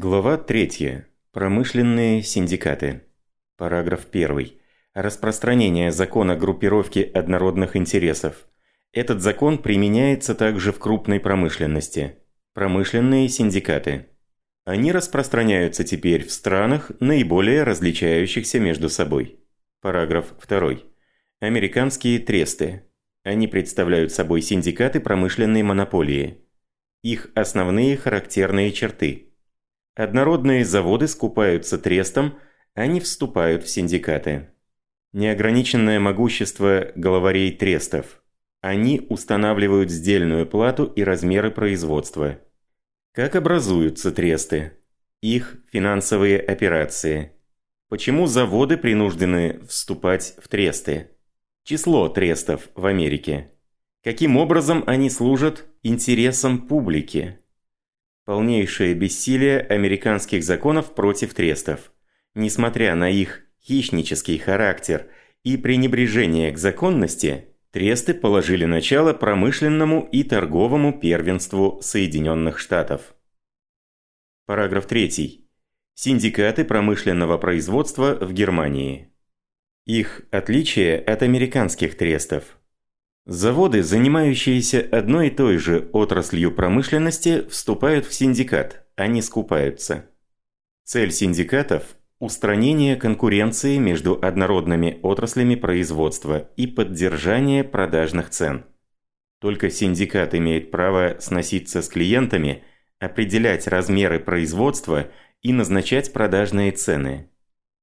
Глава 3. Промышленные синдикаты. Параграф 1. Распространение закона группировки однородных интересов. Этот закон применяется также в крупной промышленности. Промышленные синдикаты. Они распространяются теперь в странах, наиболее различающихся между собой. Параграф 2. Американские тресты. Они представляют собой синдикаты промышленной монополии. Их основные характерные черты – Однородные заводы скупаются трестом, они вступают в синдикаты. Неограниченное могущество главарей трестов. Они устанавливают сдельную плату и размеры производства. Как образуются тресты? Их финансовые операции. Почему заводы принуждены вступать в тресты? Число трестов в Америке. Каким образом они служат интересам публики? Полнейшее бессилие американских законов против трестов. Несмотря на их хищнический характер и пренебрежение к законности, тресты положили начало промышленному и торговому первенству Соединенных Штатов. Параграф 3. Синдикаты промышленного производства в Германии. Их отличие от американских трестов – Заводы, занимающиеся одной и той же отраслью промышленности, вступают в синдикат, они скупаются. Цель синдикатов – устранение конкуренции между однородными отраслями производства и поддержание продажных цен. Только синдикат имеет право сноситься с клиентами, определять размеры производства и назначать продажные цены.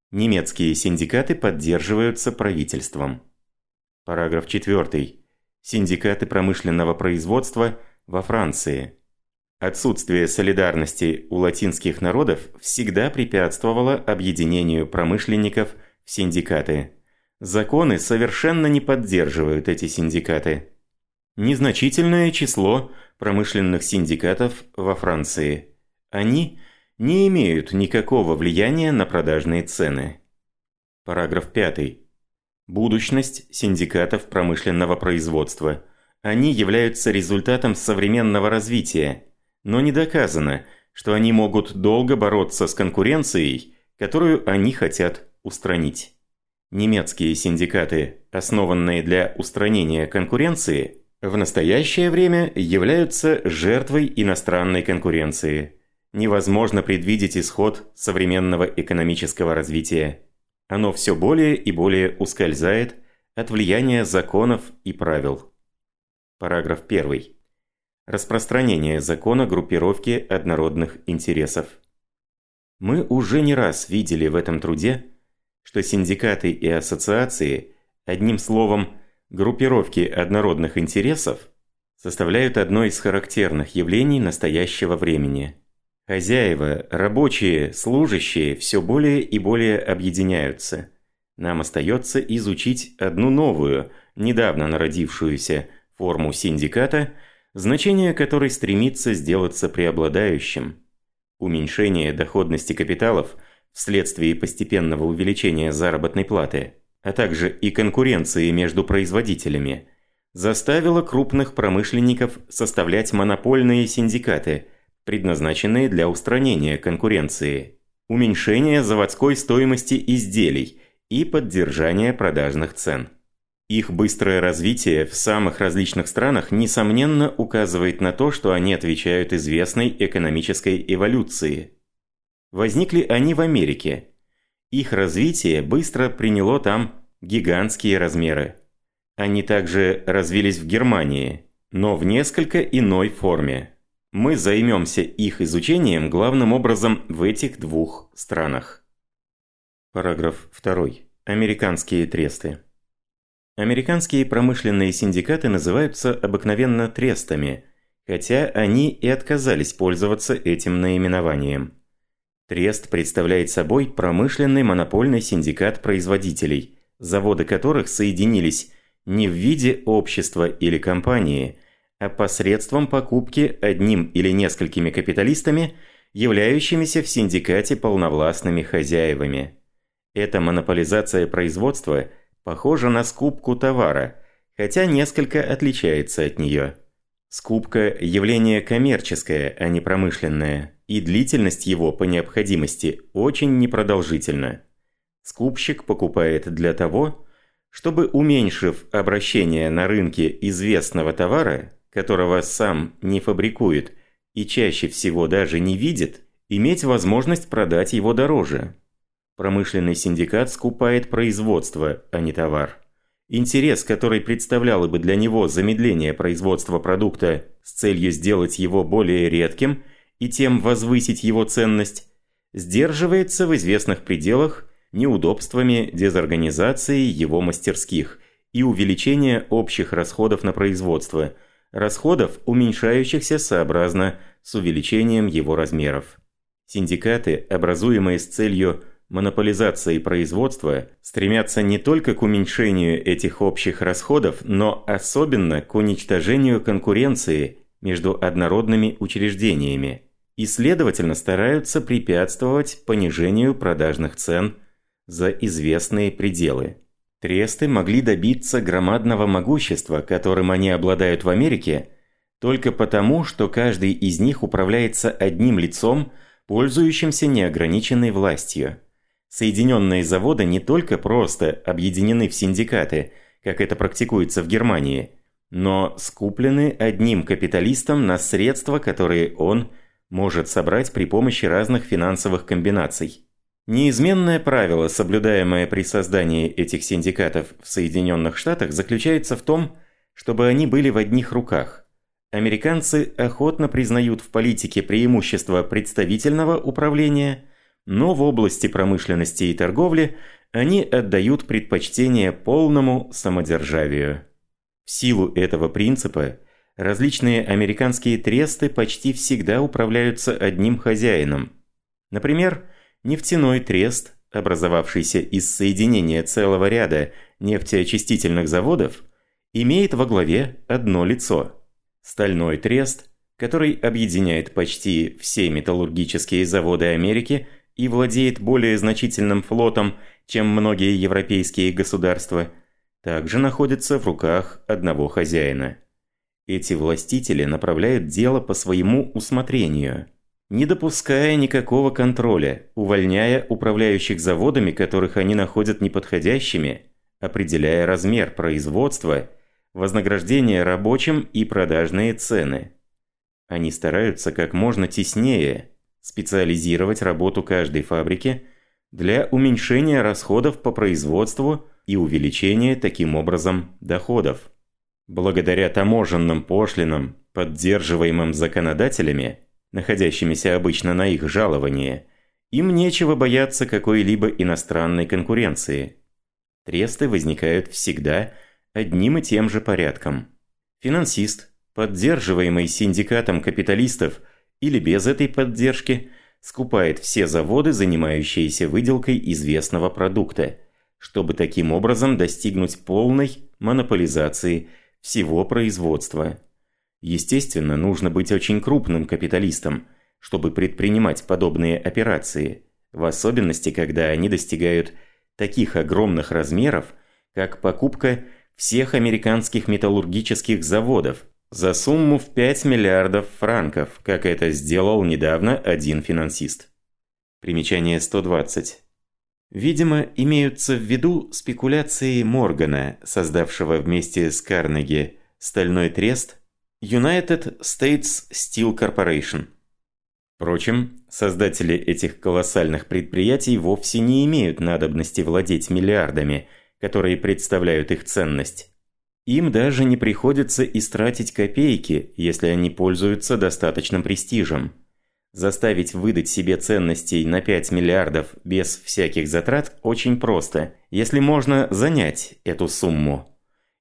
Немецкие синдикаты поддерживаются правительством. Параграф 4 синдикаты промышленного производства во Франции. Отсутствие солидарности у латинских народов всегда препятствовало объединению промышленников в синдикаты. Законы совершенно не поддерживают эти синдикаты. Незначительное число промышленных синдикатов во Франции. Они не имеют никакого влияния на продажные цены. Параграф 5. Будущность синдикатов промышленного производства. Они являются результатом современного развития, но не доказано, что они могут долго бороться с конкуренцией, которую они хотят устранить. Немецкие синдикаты, основанные для устранения конкуренции, в настоящее время являются жертвой иностранной конкуренции. Невозможно предвидеть исход современного экономического развития. Оно все более и более ускользает от влияния законов и правил. Параграф 1. Распространение закона группировки однородных интересов. Мы уже не раз видели в этом труде, что синдикаты и ассоциации, одним словом, группировки однородных интересов, составляют одно из характерных явлений настоящего времени – Хозяева, рабочие, служащие все более и более объединяются. Нам остается изучить одну новую, недавно народившуюся форму синдиката, значение которой стремится сделаться преобладающим. Уменьшение доходности капиталов вследствие постепенного увеличения заработной платы, а также и конкуренции между производителями, заставило крупных промышленников составлять монопольные синдикаты – предназначенные для устранения конкуренции, уменьшения заводской стоимости изделий и поддержания продажных цен. Их быстрое развитие в самых различных странах несомненно указывает на то, что они отвечают известной экономической эволюции. Возникли они в Америке. Их развитие быстро приняло там гигантские размеры. Они также развились в Германии, но в несколько иной форме. Мы займемся их изучением главным образом в этих двух странах. Параграф 2. Американские тресты. Американские промышленные синдикаты называются обыкновенно трестами, хотя они и отказались пользоваться этим наименованием. Трест представляет собой промышленный монопольный синдикат производителей, заводы которых соединились не в виде общества или компании – а посредством покупки одним или несколькими капиталистами, являющимися в синдикате полновластными хозяевами. Эта монополизация производства похожа на скупку товара, хотя несколько отличается от нее. Скупка – явление коммерческое, а не промышленное. и длительность его по необходимости очень непродолжительна. Скупщик покупает для того, чтобы, уменьшив обращение на рынке известного товара, которого сам не фабрикует и чаще всего даже не видит, иметь возможность продать его дороже. Промышленный синдикат скупает производство, а не товар. Интерес, который представляло бы для него замедление производства продукта с целью сделать его более редким и тем возвысить его ценность, сдерживается в известных пределах неудобствами дезорганизации его мастерских и увеличения общих расходов на производство, расходов, уменьшающихся сообразно с увеличением его размеров. Синдикаты, образуемые с целью монополизации производства стремятся не только к уменьшению этих общих расходов, но особенно к уничтожению конкуренции между однородными учреждениями и, следовательно, стараются препятствовать понижению продажных цен за известные пределы. Тресты могли добиться громадного могущества, которым они обладают в Америке, только потому, что каждый из них управляется одним лицом, пользующимся неограниченной властью. Соединенные заводы не только просто объединены в синдикаты, как это практикуется в Германии, но скуплены одним капиталистом на средства, которые он может собрать при помощи разных финансовых комбинаций. Неизменное правило, соблюдаемое при создании этих синдикатов в Соединенных Штатах, заключается в том, чтобы они были в одних руках. Американцы охотно признают в политике преимущество представительного управления – но в области промышленности и торговли они отдают предпочтение полному самодержавию. В силу этого принципа различные американские тресты почти всегда управляются одним хозяином. Например, нефтяной трест, образовавшийся из соединения целого ряда нефтеочистительных заводов, имеет во главе одно лицо. Стальной трест, который объединяет почти все металлургические заводы Америки – и владеет более значительным флотом, чем многие европейские государства, также находится в руках одного хозяина. Эти властители направляют дело по своему усмотрению, не допуская никакого контроля, увольняя управляющих заводами, которых они находят неподходящими, определяя размер производства, вознаграждение рабочим и продажные цены. Они стараются как можно теснее – специализировать работу каждой фабрики для уменьшения расходов по производству и увеличения таким образом доходов. Благодаря таможенным пошлинам, поддерживаемым законодателями, находящимися обычно на их жаловании, им нечего бояться какой-либо иностранной конкуренции. Тресты возникают всегда одним и тем же порядком. Финансист, поддерживаемый синдикатом капиталистов – или без этой поддержки скупает все заводы, занимающиеся выделкой известного продукта, чтобы таким образом достигнуть полной монополизации всего производства. Естественно, нужно быть очень крупным капиталистом, чтобы предпринимать подобные операции, в особенности, когда они достигают таких огромных размеров, как покупка всех американских металлургических заводов, за сумму в 5 миллиардов франков, как это сделал недавно один финансист. Примечание 120. Видимо, имеются в виду спекуляции Моргана, создавшего вместе с Карнеги стальной трест United States Steel Corporation. Впрочем, создатели этих колоссальных предприятий вовсе не имеют надобности владеть миллиардами, которые представляют их ценность. Им даже не приходится истратить копейки, если они пользуются достаточным престижем. Заставить выдать себе ценностей на 5 миллиардов без всяких затрат очень просто, если можно занять эту сумму.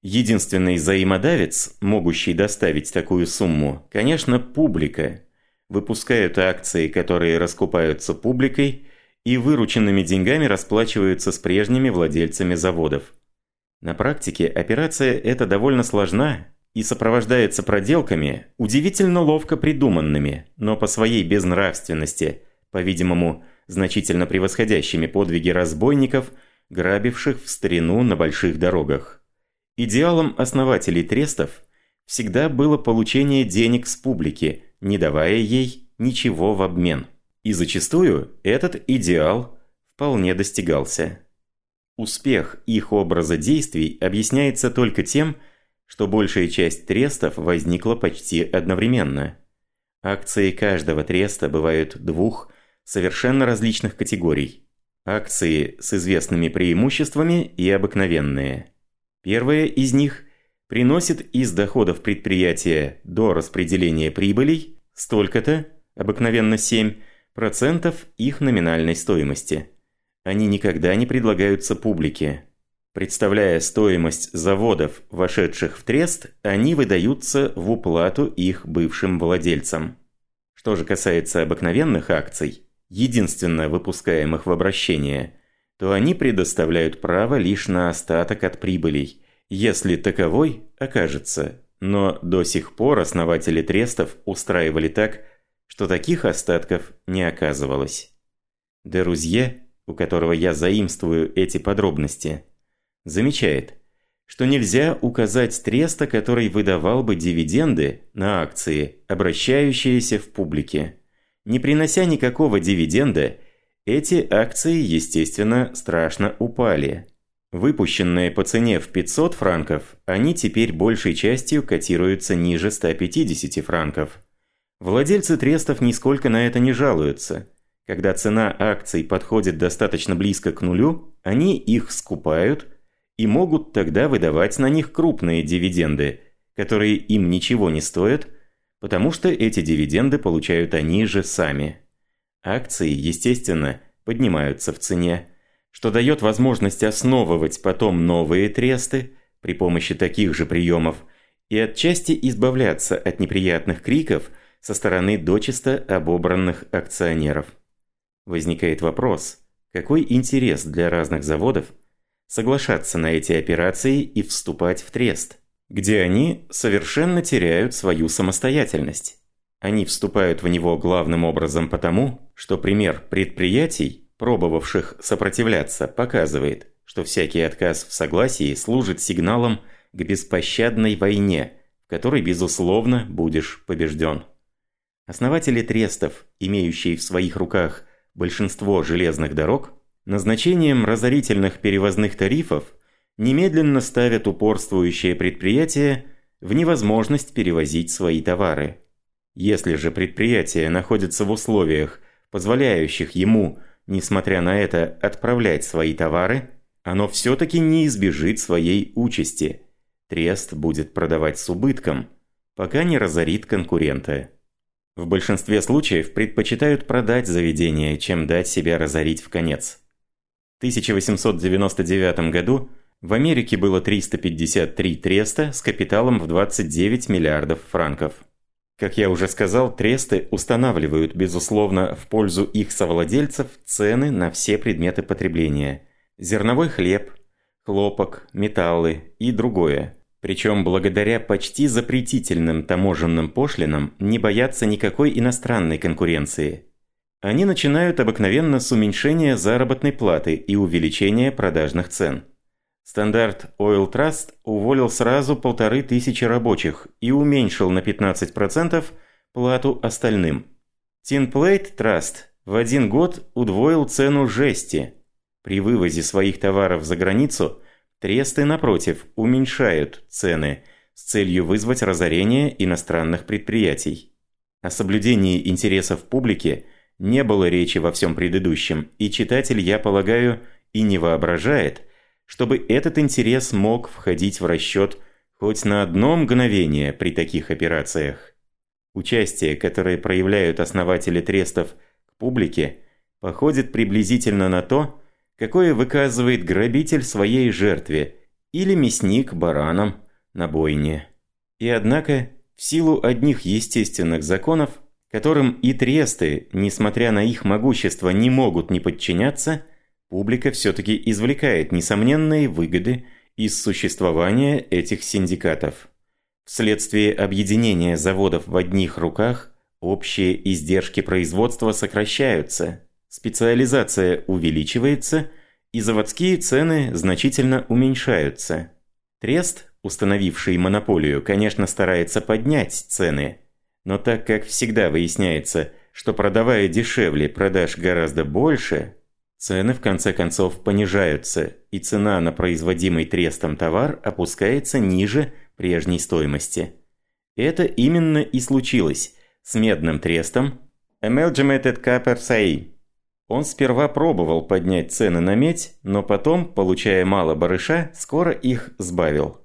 Единственный взаимодавец, могущий доставить такую сумму, конечно, публика. Выпускают акции, которые раскупаются публикой, и вырученными деньгами расплачиваются с прежними владельцами заводов. На практике операция эта довольно сложна и сопровождается проделками, удивительно ловко придуманными, но по своей безнравственности, по-видимому, значительно превосходящими подвиги разбойников, грабивших в старину на больших дорогах. Идеалом основателей трестов всегда было получение денег с публики, не давая ей ничего в обмен. И зачастую этот идеал вполне достигался. Успех их образа действий объясняется только тем, что большая часть трестов возникла почти одновременно. Акции каждого треста бывают двух совершенно различных категорий. Акции с известными преимуществами и обыкновенные. Первая из них приносит из доходов предприятия до распределения прибылей столько-то, обыкновенно 7%, их номинальной стоимости. Они никогда не предлагаются публике. Представляя стоимость заводов, вошедших в трест, они выдаются в уплату их бывшим владельцам. Что же касается обыкновенных акций, единственно выпускаемых в обращение, то они предоставляют право лишь на остаток от прибылей, если таковой окажется. Но до сих пор основатели трестов устраивали так, что таких остатков не оказывалось. Дерузье, у которого я заимствую эти подробности, замечает, что нельзя указать треста, который выдавал бы дивиденды на акции, обращающиеся в публике. Не принося никакого дивиденда, эти акции, естественно, страшно упали. Выпущенные по цене в 500 франков, они теперь большей частью котируются ниже 150 франков. Владельцы трестов нисколько на это не жалуются. Когда цена акций подходит достаточно близко к нулю, они их скупают и могут тогда выдавать на них крупные дивиденды, которые им ничего не стоят, потому что эти дивиденды получают они же сами. Акции, естественно, поднимаются в цене, что дает возможность основывать потом новые тресты при помощи таких же приемов и отчасти избавляться от неприятных криков со стороны дочисто обобранных акционеров. Возникает вопрос, какой интерес для разных заводов соглашаться на эти операции и вступать в трест – где они совершенно теряют свою самостоятельность. Они вступают в него главным образом потому, что пример предприятий, пробовавших сопротивляться, показывает, что всякий отказ в согласии служит сигналом к беспощадной войне, в которой, безусловно, будешь побежден. Основатели трестов, имеющие в своих руках большинство железных дорог, назначением разорительных перевозных тарифов – немедленно ставят упорствующее предприятие в невозможность перевозить свои товары. Если же предприятие находится в условиях, позволяющих ему, несмотря на это, отправлять свои товары, оно все-таки не избежит своей участи. Трест будет продавать с убытком, пока не разорит конкурента. В большинстве случаев предпочитают продать заведение, чем дать себя разорить в конец. В 1899 году в Америке было 353 треста с капиталом в 29 миллиардов франков. Как я уже сказал, тресты устанавливают, безусловно, в пользу их совладельцев цены на все предметы потребления. Зерновой хлеб, хлопок, металлы и другое. Причем благодаря почти запретительным таможенным пошлинам не боятся никакой иностранной конкуренции. Они начинают обыкновенно с уменьшения заработной платы и увеличения продажных цен. Стандарт Oil Trust уволил сразу полторы тысячи рабочих и уменьшил на 15% плату остальным. Tinplate Trust в один год удвоил цену жести. При вывозе своих товаров за границу тресты, напротив, уменьшают цены с целью вызвать разорение иностранных предприятий. О соблюдении интересов публики не было речи во всем предыдущем, и читатель, я полагаю, и не воображает – чтобы этот интерес мог входить в расчет хоть на одно мгновение при таких операциях. Участие, которое проявляют основатели трестов к публике, походит приблизительно на то, какое выказывает грабитель своей жертве или мясник баранам на бойне. И однако, в силу одних естественных законов, которым и тресты, несмотря на их могущество, не могут не подчиняться – публика все-таки извлекает несомненные выгоды из существования этих синдикатов. Вследствие объединения заводов в одних руках общие издержки производства сокращаются, специализация увеличивается и заводские цены значительно уменьшаются. Трест, установивший монополию, конечно старается поднять цены, но так как всегда выясняется, что продавая дешевле, продашь гораздо больше, цены в конце концов понижаются, и цена на производимый трестом товар опускается ниже прежней стоимости. Это именно и случилось с медным трестом Amalgamated Copper SAI. Он сперва пробовал поднять цены на медь, но потом, получая мало барыша, скоро их сбавил.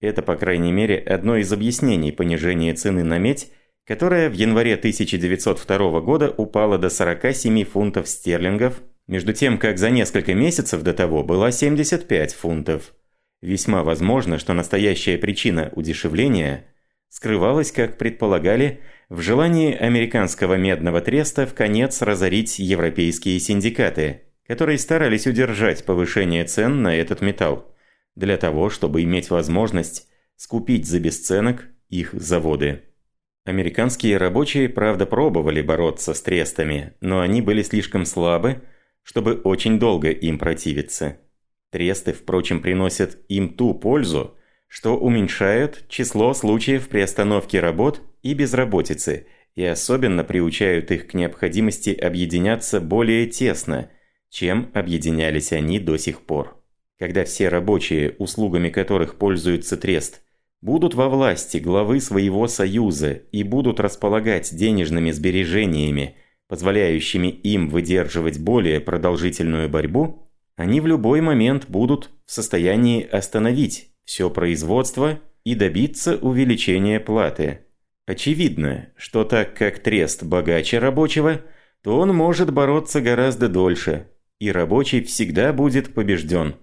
Это, по крайней мере, одно из объяснений понижения цены на медь, которая в январе 1902 года упала до 47 фунтов стерлингов, между тем как за несколько месяцев до того была 75 фунтов. Весьма возможно, что настоящая причина удешевления скрывалась, как предполагали, в желании американского медного треста в конец разорить европейские синдикаты, которые старались удержать повышение цен на этот металл, для того, чтобы иметь возможность скупить за бесценок их заводы. Американские рабочие, правда, пробовали бороться с трестами, но они были слишком слабы, чтобы очень долго им противиться. Тресты, впрочем, приносят им ту пользу, что уменьшают число случаев приостановки работ и безработицы, и особенно приучают их к необходимости объединяться более тесно, чем объединялись они до сих пор. Когда все рабочие, услугами которых пользуется трест, будут во власти главы своего союза и будут располагать денежными сбережениями, позволяющими им выдерживать более продолжительную борьбу, они в любой момент будут в состоянии остановить все производство и добиться увеличения платы. Очевидно, что так как трест богаче рабочего, то он может бороться гораздо дольше, и рабочий всегда будет побежден.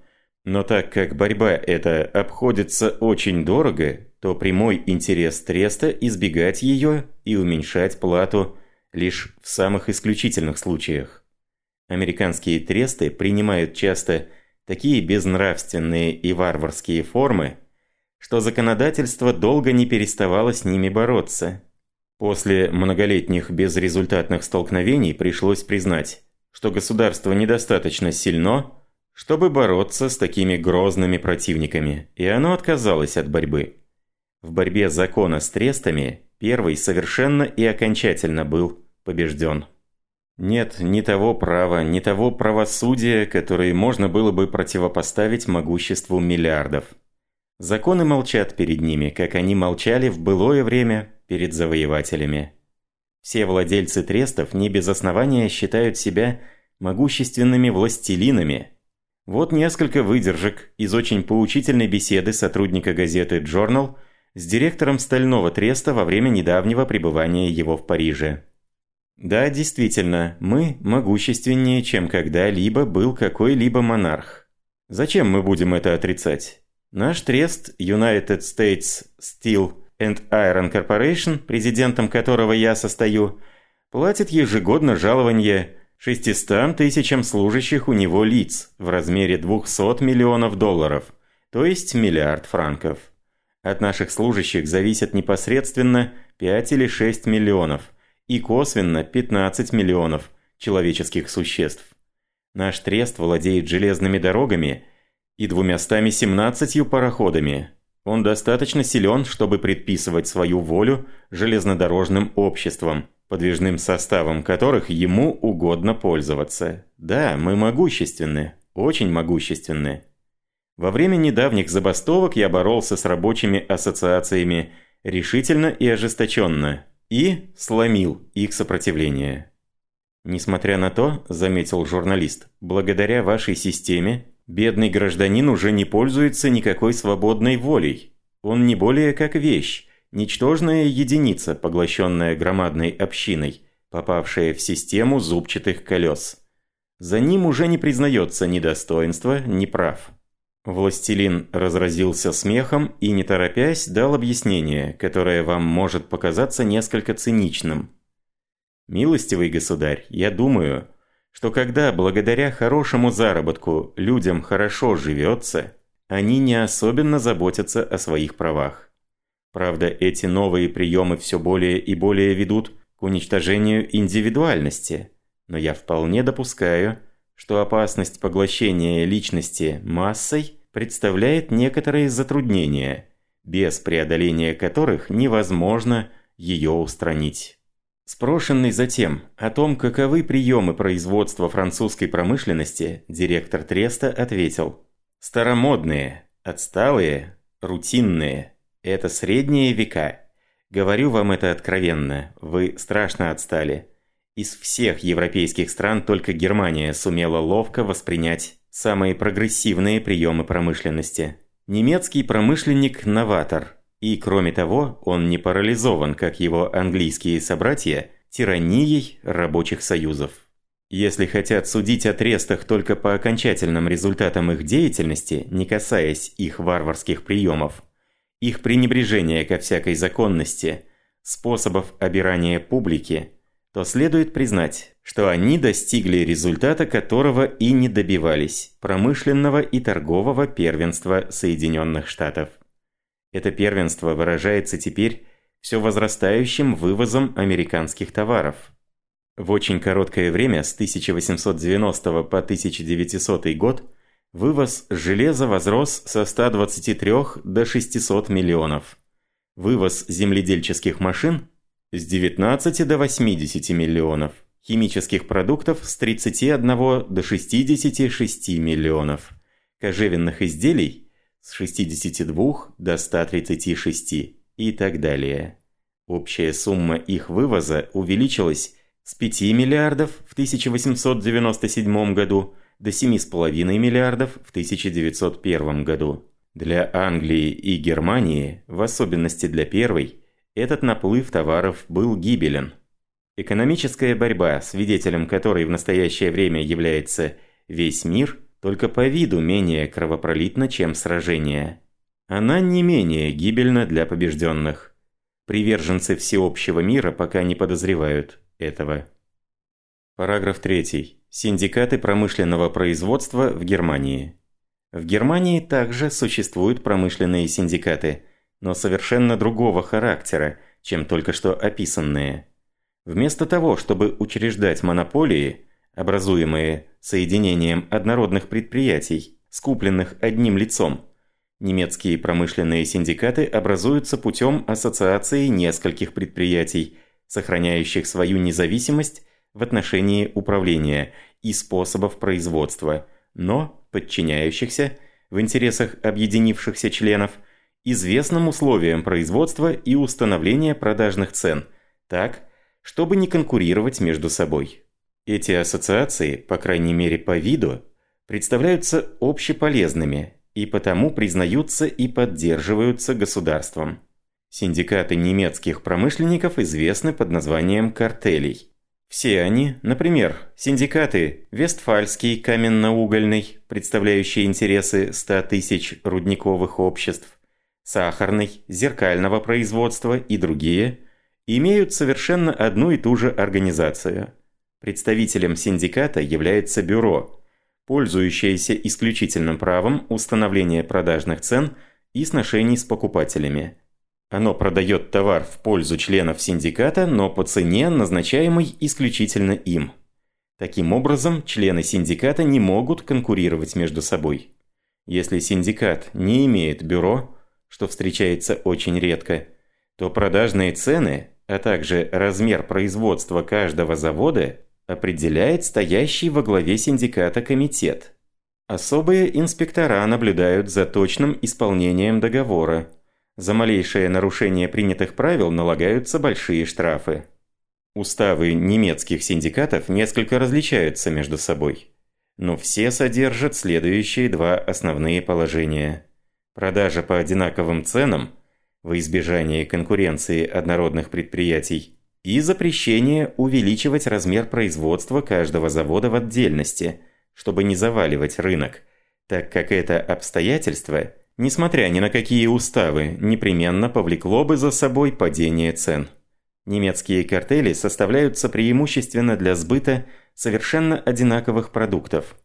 Но так как борьба эта обходится очень дорого, то прямой интерес треста избегать ее и уменьшать плату лишь в самых исключительных случаях. Американские тресты принимают часто такие безнравственные и варварские формы, что законодательство долго не переставало с ними бороться. После многолетних безрезультатных столкновений пришлось признать, что государство недостаточно сильно, чтобы бороться с такими грозными противниками, и оно отказалось от борьбы. В борьбе закона с трестами первый совершенно и окончательно был побежден. Нет ни того права, ни того правосудия, которое можно было бы противопоставить могуществу миллиардов. Законы молчат перед ними, как они молчали в былое время перед завоевателями. Все владельцы трестов не без основания считают себя могущественными властелинами. Вот несколько выдержек из очень поучительной беседы сотрудника газеты «Джорнал» с директором Стального треста во время недавнего пребывания его в Париже. Да, действительно, мы могущественнее, чем когда-либо был какой-либо монарх. Зачем мы будем это отрицать? Наш трест United States Steel and Iron Corporation, президентом которого я состою, платит ежегодно жалование 600 тысячам служащих у него лиц в размере 200 миллионов долларов, то есть миллиард франков. От наших служащих зависят непосредственно 5 или 6 миллионов и косвенно 15 миллионов человеческих существ. Наш трест владеет железными дорогами – и двумястами семнадцатью пароходами. Он достаточно силен, чтобы предписывать свою волю железнодорожным обществам, подвижным составом которых ему угодно пользоваться. Да, мы могущественны, очень могущественны. Во время недавних забастовок я боролся с рабочими ассоциациями решительно и ожесточенно и сломил их сопротивление. Несмотря на то, заметил журналист, благодаря вашей системе Бедный гражданин уже не пользуется никакой свободной волей. Он не более как вещь, ничтожная единица, поглощенная громадной общиной, попавшая в систему зубчатых колес. За ним уже не признается ни достоинства, ни прав. Властелин разразился смехом и, не торопясь, дал объяснение, которое вам может показаться несколько циничным. «Милостивый государь, я думаю, что когда благодаря хорошему заработку людям хорошо живется, они не особенно заботятся о своих правах. Правда, эти новые приемы все более и более ведут к уничтожению индивидуальности, но я вполне допускаю, что опасность поглощения личности массой представляет некоторые затруднения, без преодоления которых невозможно ее устранить. Спрошенный затем о том, каковы приемы производства французской промышленности, директор Треста ответил «Старомодные, отсталые, рутинные. Это средние века. Говорю вам это откровенно, вы страшно отстали. Из всех европейских стран только Германия сумела ловко воспринять самые прогрессивные приемы промышленности. Немецкий промышленник – новатор. И кроме того, он не парализован, как его английские собратья, тиранией рабочих союзов. Если хотят судить о трестах только по окончательным результатам их деятельности, не касаясь их варварских приемов, их пренебрежения ко всякой законности, способов обирания публики, то следует признать, что они достигли результата, которого и не добивались – промышленного и торгового первенства Соединенных Штатов. Это первенство выражается теперь все возрастающим вывозом американских товаров. В очень короткое время, с 1890 по 1900 год, вывоз железа возрос со 123 до 600 миллионов. Вывоз земледельческих машин – с 19 до 80 миллионов. Химических продуктов с 31 до 66 миллионов. Кожевенных изделий с 62 до 136 и так далее. Общая сумма их вывоза увеличилась с 5 миллиардов в 1897 году до 7,5 миллиардов в 1901 году. Для Англии и Германии, в особенности для первой, этот наплыв товаров был гибелен. Экономическая борьба, свидетелем которой в настоящее время является весь мир, только по виду менее кровопролитна, чем сражение. Она не менее гибельна для побежденных. Приверженцы всеобщего мира пока не подозревают этого. Параграф 3. Синдикаты промышленного производства в Германии. В Германии также существуют промышленные синдикаты, но совершенно другого характера, чем только что описанные. Вместо того, чтобы учреждать монополии, образуемые соединением однородных предприятий, скупленных одним лицом. Немецкие промышленные синдикаты образуются путем ассоциации нескольких предприятий, сохраняющих свою независимость в отношении управления и способов производства, но подчиняющихся, в интересах объединившихся членов, известным условиям производства и установления продажных цен, так, чтобы не конкурировать между собой. Эти ассоциации, по крайней мере по виду, представляются общеполезными и потому признаются и поддерживаются государством. Синдикаты немецких промышленников известны под названием картелей. Все они, например, синдикаты Вестфальский каменно-угольный, представляющий интересы 100 тысяч рудниковых обществ, Сахарный, зеркального производства и другие, имеют совершенно одну и ту же организацию – Представителем синдиката является бюро, пользующееся исключительным правом установления продажных цен и сношений с покупателями. Оно продает товар в пользу членов синдиката, но по цене, назначаемой исключительно им. Таким образом, члены синдиката не могут конкурировать между собой. Если синдикат не имеет бюро, что встречается очень редко, то продажные цены, а также размер производства каждого завода определяет стоящий во главе синдиката комитет. Особые инспектора наблюдают за точным исполнением договора. За малейшее нарушение принятых правил налагаются большие штрафы. Уставы немецких синдикатов несколько различаются между собой. Но все содержат следующие два основные положения. Продажа по одинаковым ценам, во избежание конкуренции однородных предприятий, и запрещение увеличивать размер производства каждого завода в отдельности, чтобы не заваливать рынок, так как это обстоятельство, несмотря ни на какие уставы, непременно повлекло бы за собой падение цен. Немецкие картели составляются преимущественно для сбыта совершенно одинаковых продуктов.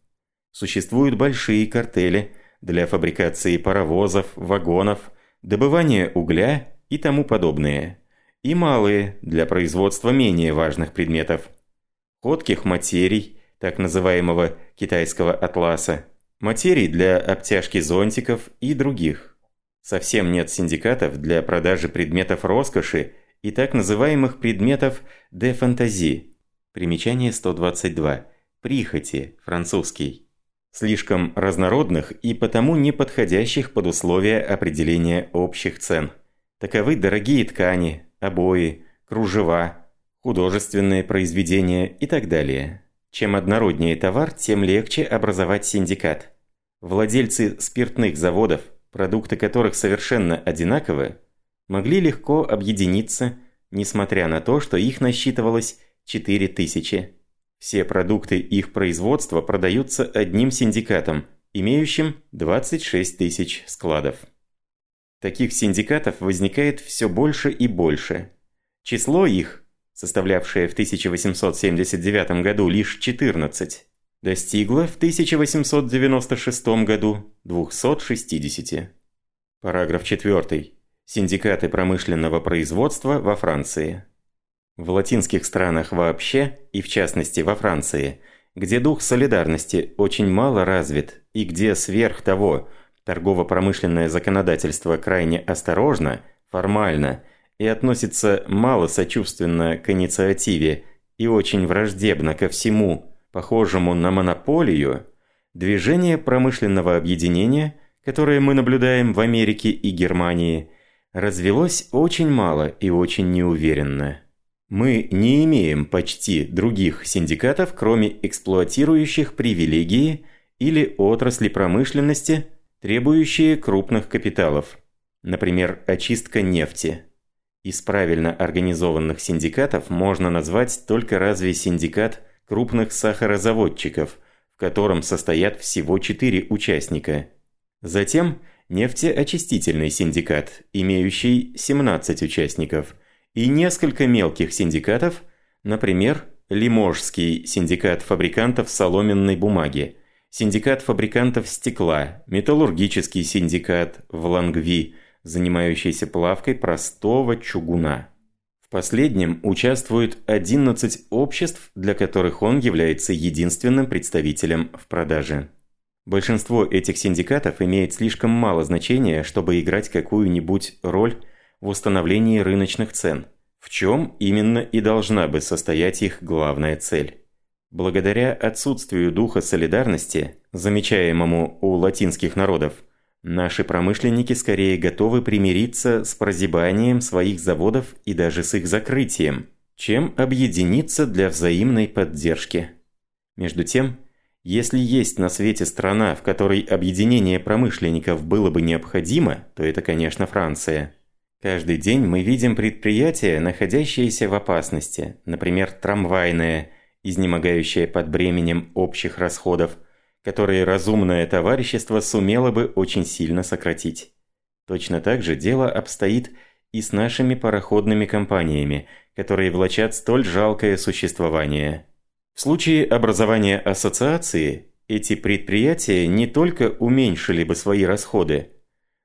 Существуют большие картели для фабрикации паровозов, вагонов, добывания угля и тому подобное – и малые для производства менее важных предметов. Ходких материй, так называемого китайского атласа, материй для обтяжки зонтиков и других. Совсем нет синдикатов для продажи предметов роскоши и так называемых предметов «de fantaisie». Примечание 122. Прихоти, французский. Слишком разнородных и потому не подходящих под условия определения общих цен. Таковы дорогие ткани, обои, кружева, художественные произведения и так далее. Чем однороднее товар, тем легче образовать синдикат. Владельцы спиртных заводов, продукты которых совершенно одинаковы, могли легко объединиться, несмотря на то, что их насчитывалось 4000. Все продукты их производства продаются одним синдикатом, имеющим 26 тысяч складов. Таких синдикатов возникает все больше и больше. Число их, составлявшее в 1879 году лишь 14, достигло в 1896 году 260. Параграф 4. Синдикаты промышленного производства во Франции. В латинских странах вообще, и в частности во Франции, где дух солидарности очень мало развит и где сверх того торгово-промышленное законодательство крайне осторожно, формально и относится мало сочувственно к инициативе и очень враждебно ко всему, похожему на монополию, движение промышленного объединения, которое мы наблюдаем в Америке и Германии, развелось очень мало и очень неуверенно. Мы не имеем почти других синдикатов, кроме эксплуатирующих привилегии или отрасли промышленности, требующие крупных капиталов, например, очистка нефти. Из правильно организованных синдикатов можно назвать только разве синдикат крупных сахарозаводчиков, в котором состоят всего четыре участника. Затем нефтеочистительный синдикат, имеющий 17 участников – и несколько мелких синдикатов, например, Лиможский синдикат фабрикантов соломенной бумаги, синдикат фабрикантов стекла, металлургический синдикат в Лангви, занимающийся плавкой простого чугуна. В последнем участвуют 11 обществ, для которых он является единственным представителем в продаже. Большинство этих синдикатов имеет слишком мало значения, чтобы играть какую-нибудь роль в установлении рыночных цен, в чем именно и должна бы состоять их главная цель. Благодаря отсутствию духа солидарности, замечаемому у латинских народов, наши промышленники скорее готовы примириться с прозябанием своих заводов и даже с их закрытием, чем объединиться для взаимной поддержки. Между тем, если есть на свете страна, в которой объединение промышленников было бы необходимо, то это, конечно, Франция. Каждый день мы видим предприятия, находящиеся в опасности, например, трамвайное, изнемогающее под бременем общих расходов, которые разумное товарищество сумело бы очень сильно сократить. Точно так же дело обстоит и с нашими пароходными компаниями, которые влачат столь жалкое существование. В случае образования ассоциации, эти предприятия не только уменьшили бы свои расходы,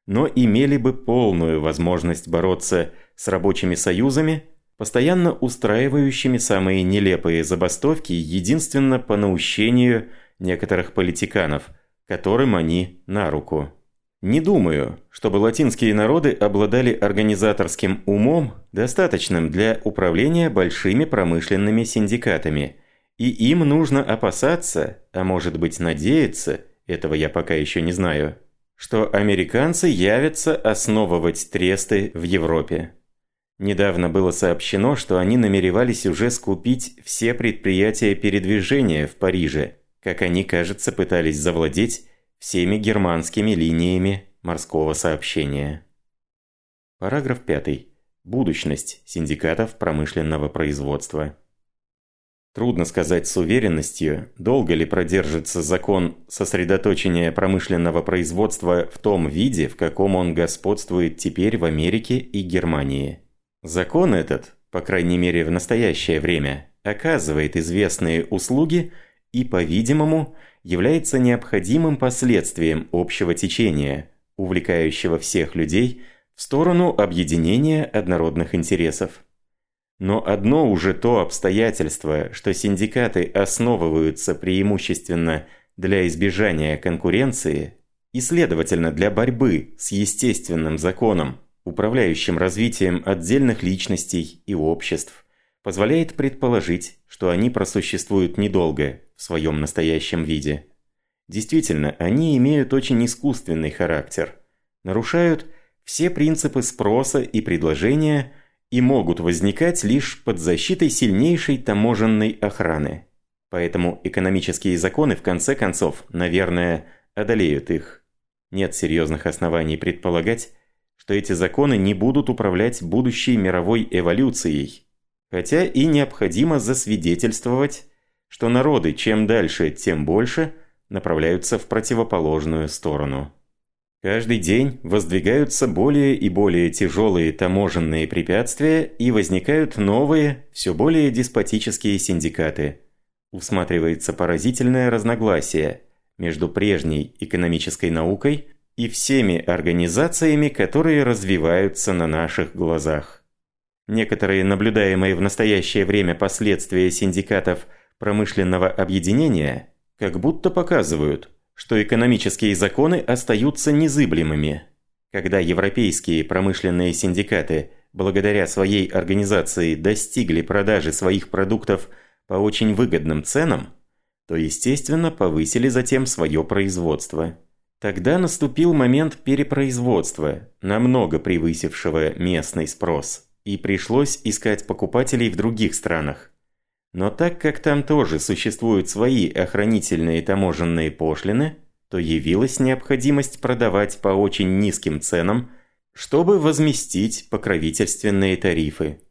но имели бы полную возможность бороться с рабочими союзами, постоянно устраивающими самые нелепые забастовки единственно по наущению некоторых политиканов, которым они на руку. Не думаю, чтобы латинские народы обладали организаторским умом, достаточным для управления большими промышленными синдикатами, и им нужно опасаться, а может быть надеяться, этого я пока еще не знаю, что американцы явятся основывать тресты в Европе. Недавно было сообщено, что они намеревались уже скупить все предприятия передвижения в Париже, как они, кажется, пытались завладеть всеми германскими линиями морского сообщения. Параграф 5. Будущность синдикатов промышленного производства. Трудно сказать с уверенностью, долго ли продержится закон сосредоточения промышленного производства в том виде, в каком он господствует теперь в Америке и Германии. Закон этот, по крайней мере в настоящее время, оказывает известные услуги и, по-видимому, является необходимым последствием общего течения, увлекающего всех людей в сторону объединения однородных интересов. Но одно уже то обстоятельство, что синдикаты основываются преимущественно для избежания конкуренции и, следовательно, для борьбы с естественным законом, управляющим развитием отдельных личностей и обществ, позволяет предположить, что они просуществуют недолго в своем настоящем виде. Действительно, они имеют очень искусственный характер, нарушают все принципы спроса и предложения и могут возникать лишь под защитой сильнейшей таможенной охраны. Поэтому экономические законы в конце концов, наверное, одолеют их. Нет серьезных оснований предполагать, что эти законы не будут управлять будущей мировой эволюцией. Хотя и необходимо засвидетельствовать, что народы чем дальше, тем больше направляются в противоположную сторону. Каждый день воздвигаются более и более тяжелые таможенные препятствия и возникают новые, все более деспотические синдикаты. Усматривается поразительное разногласие между прежней экономической наукой и всеми организациями, которые развиваются на наших глазах. Некоторые наблюдаемые в настоящее время последствия синдикатов промышленного объединения как будто показывают, что экономические законы остаются незыблемыми. Когда европейские промышленные синдикаты благодаря своей организации достигли продажи своих продуктов по очень выгодным ценам, то, естественно, повысили затем свое производство. Тогда наступил момент перепроизводства, намного превысившего местный спрос, и пришлось искать покупателей в других странах. Но так как там тоже существуют свои охранительные таможенные пошлины, то явилась необходимость продавать по очень низким ценам, чтобы возместить покровительственные тарифы.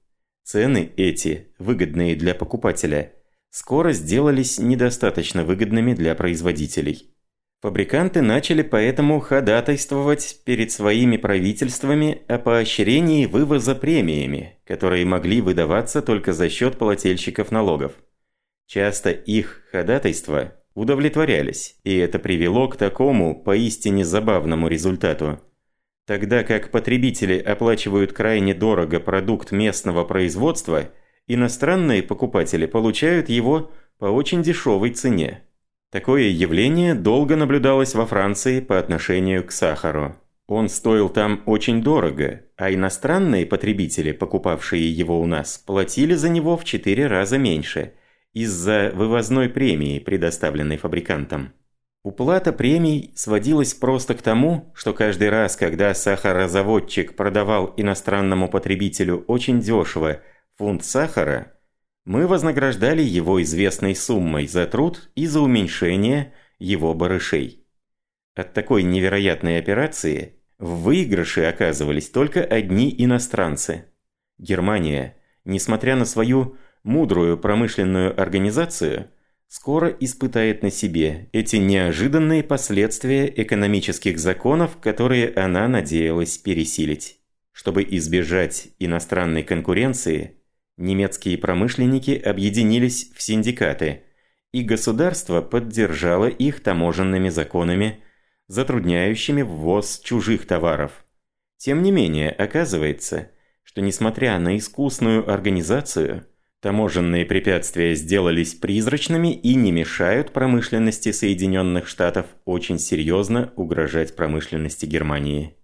Цены эти, выгодные для покупателя, скоро сделались недостаточно выгодными для производителей. Фабриканты начали поэтому ходатайствовать перед своими правительствами о поощрении вывоза премиями, которые могли выдаваться только за счет плательщиков налогов. Часто их ходатайства удовлетворялись, и это привело к такому поистине забавному результату. Тогда как потребители оплачивают крайне дорого продукт местного производства, иностранные покупатели получают его по очень дешевой цене. Такое явление долго наблюдалось во Франции по отношению к сахару. Он стоил там очень дорого, а иностранные потребители, покупавшие его у нас, платили за него в 4 раза меньше из-за вывозной премии, предоставленной фабрикантам. Уплата премий сводилась просто к тому, что каждый раз, когда сахарозаводчик продавал иностранному потребителю очень дешево фунт сахара, мы вознаграждали его известной суммой за труд и за уменьшение его барышей. От такой невероятной операции в выигрыше оказывались только одни иностранцы. Германия, несмотря на свою мудрую промышленную организацию, скоро испытает на себе эти неожиданные последствия экономических законов, которые она надеялась пересилить. Чтобы избежать иностранной конкуренции – Немецкие промышленники объединились в синдикаты, и государство поддержало их таможенными законами, затрудняющими ввоз чужих товаров. Тем не менее, оказывается, что несмотря на искусную организацию, таможенные препятствия сделались призрачными и не мешают промышленности Соединенных Штатов очень серьезно угрожать промышленности Германии.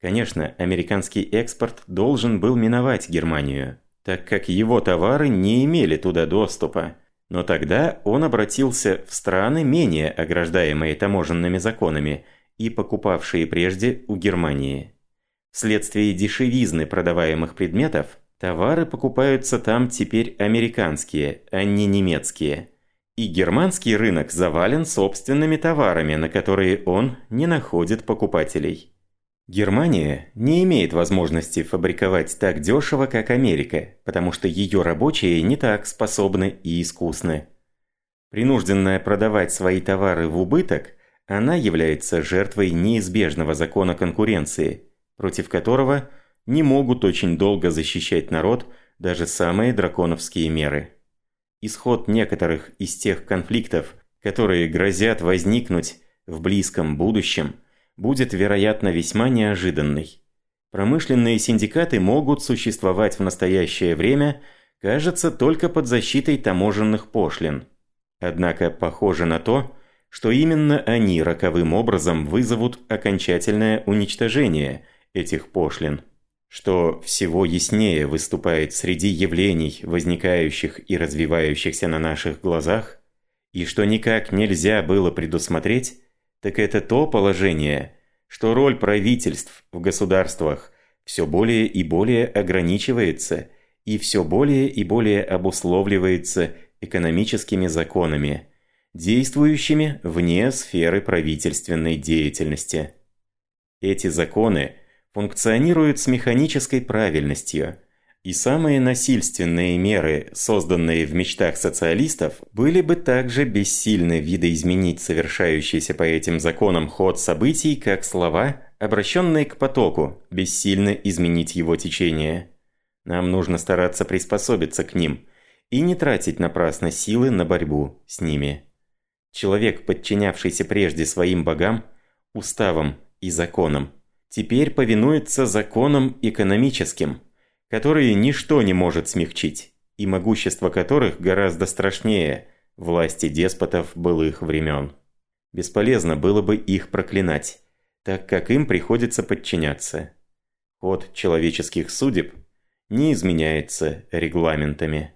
Конечно, американский экспорт должен был миновать Германию – так как его товары не имели туда доступа. Но тогда он обратился в страны, менее ограждаемые таможенными законами и покупавшие прежде у Германии. Вследствие дешевизны продаваемых предметов, товары покупаются там теперь американские, а не немецкие. И германский рынок завален собственными товарами, на которые он не находит покупателей. Германия не имеет возможности фабриковать так дешево, как Америка, потому что ее рабочие не так способны и искусны. Принужденная продавать свои товары в убыток, она является жертвой неизбежного закона конкуренции, против которого не могут очень долго защищать народ даже самые драконовские меры. Исход некоторых из тех конфликтов, которые грозят возникнуть в близком будущем – будет, вероятно, весьма неожиданной. Промышленные синдикаты могут существовать в настоящее время, кажется, только под защитой таможенных пошлин. Однако похоже на то, что именно они роковым образом вызовут окончательное уничтожение этих пошлин. что всего яснее выступает среди явлений, возникающих и развивающихся на наших глазах, и что никак нельзя было предусмотреть, так это то положение, что роль правительств в государствах все более и более ограничивается и все более и более обусловливается экономическими законами, действующими вне сферы правительственной деятельности. Эти законы – функционируют с механической правильностью, и самые насильственные меры, созданные в мечтах социалистов, были бы также бессильны видоизменить совершающийся по этим законам ход событий, как слова, обращенные к потоку, бессильны изменить его течение. Нам нужно стараться приспособиться к ним и не тратить напрасно силы на борьбу с ними. Человек, подчинявшийся прежде своим богам, уставам и законам, теперь повинуется законам экономическим, которые ничто не может смягчить, и могущество которых гораздо страшнее власти деспотов былых времен. Бесполезно было бы их проклинать, так как им приходится подчиняться. Ход человеческих судеб не изменяется регламентами.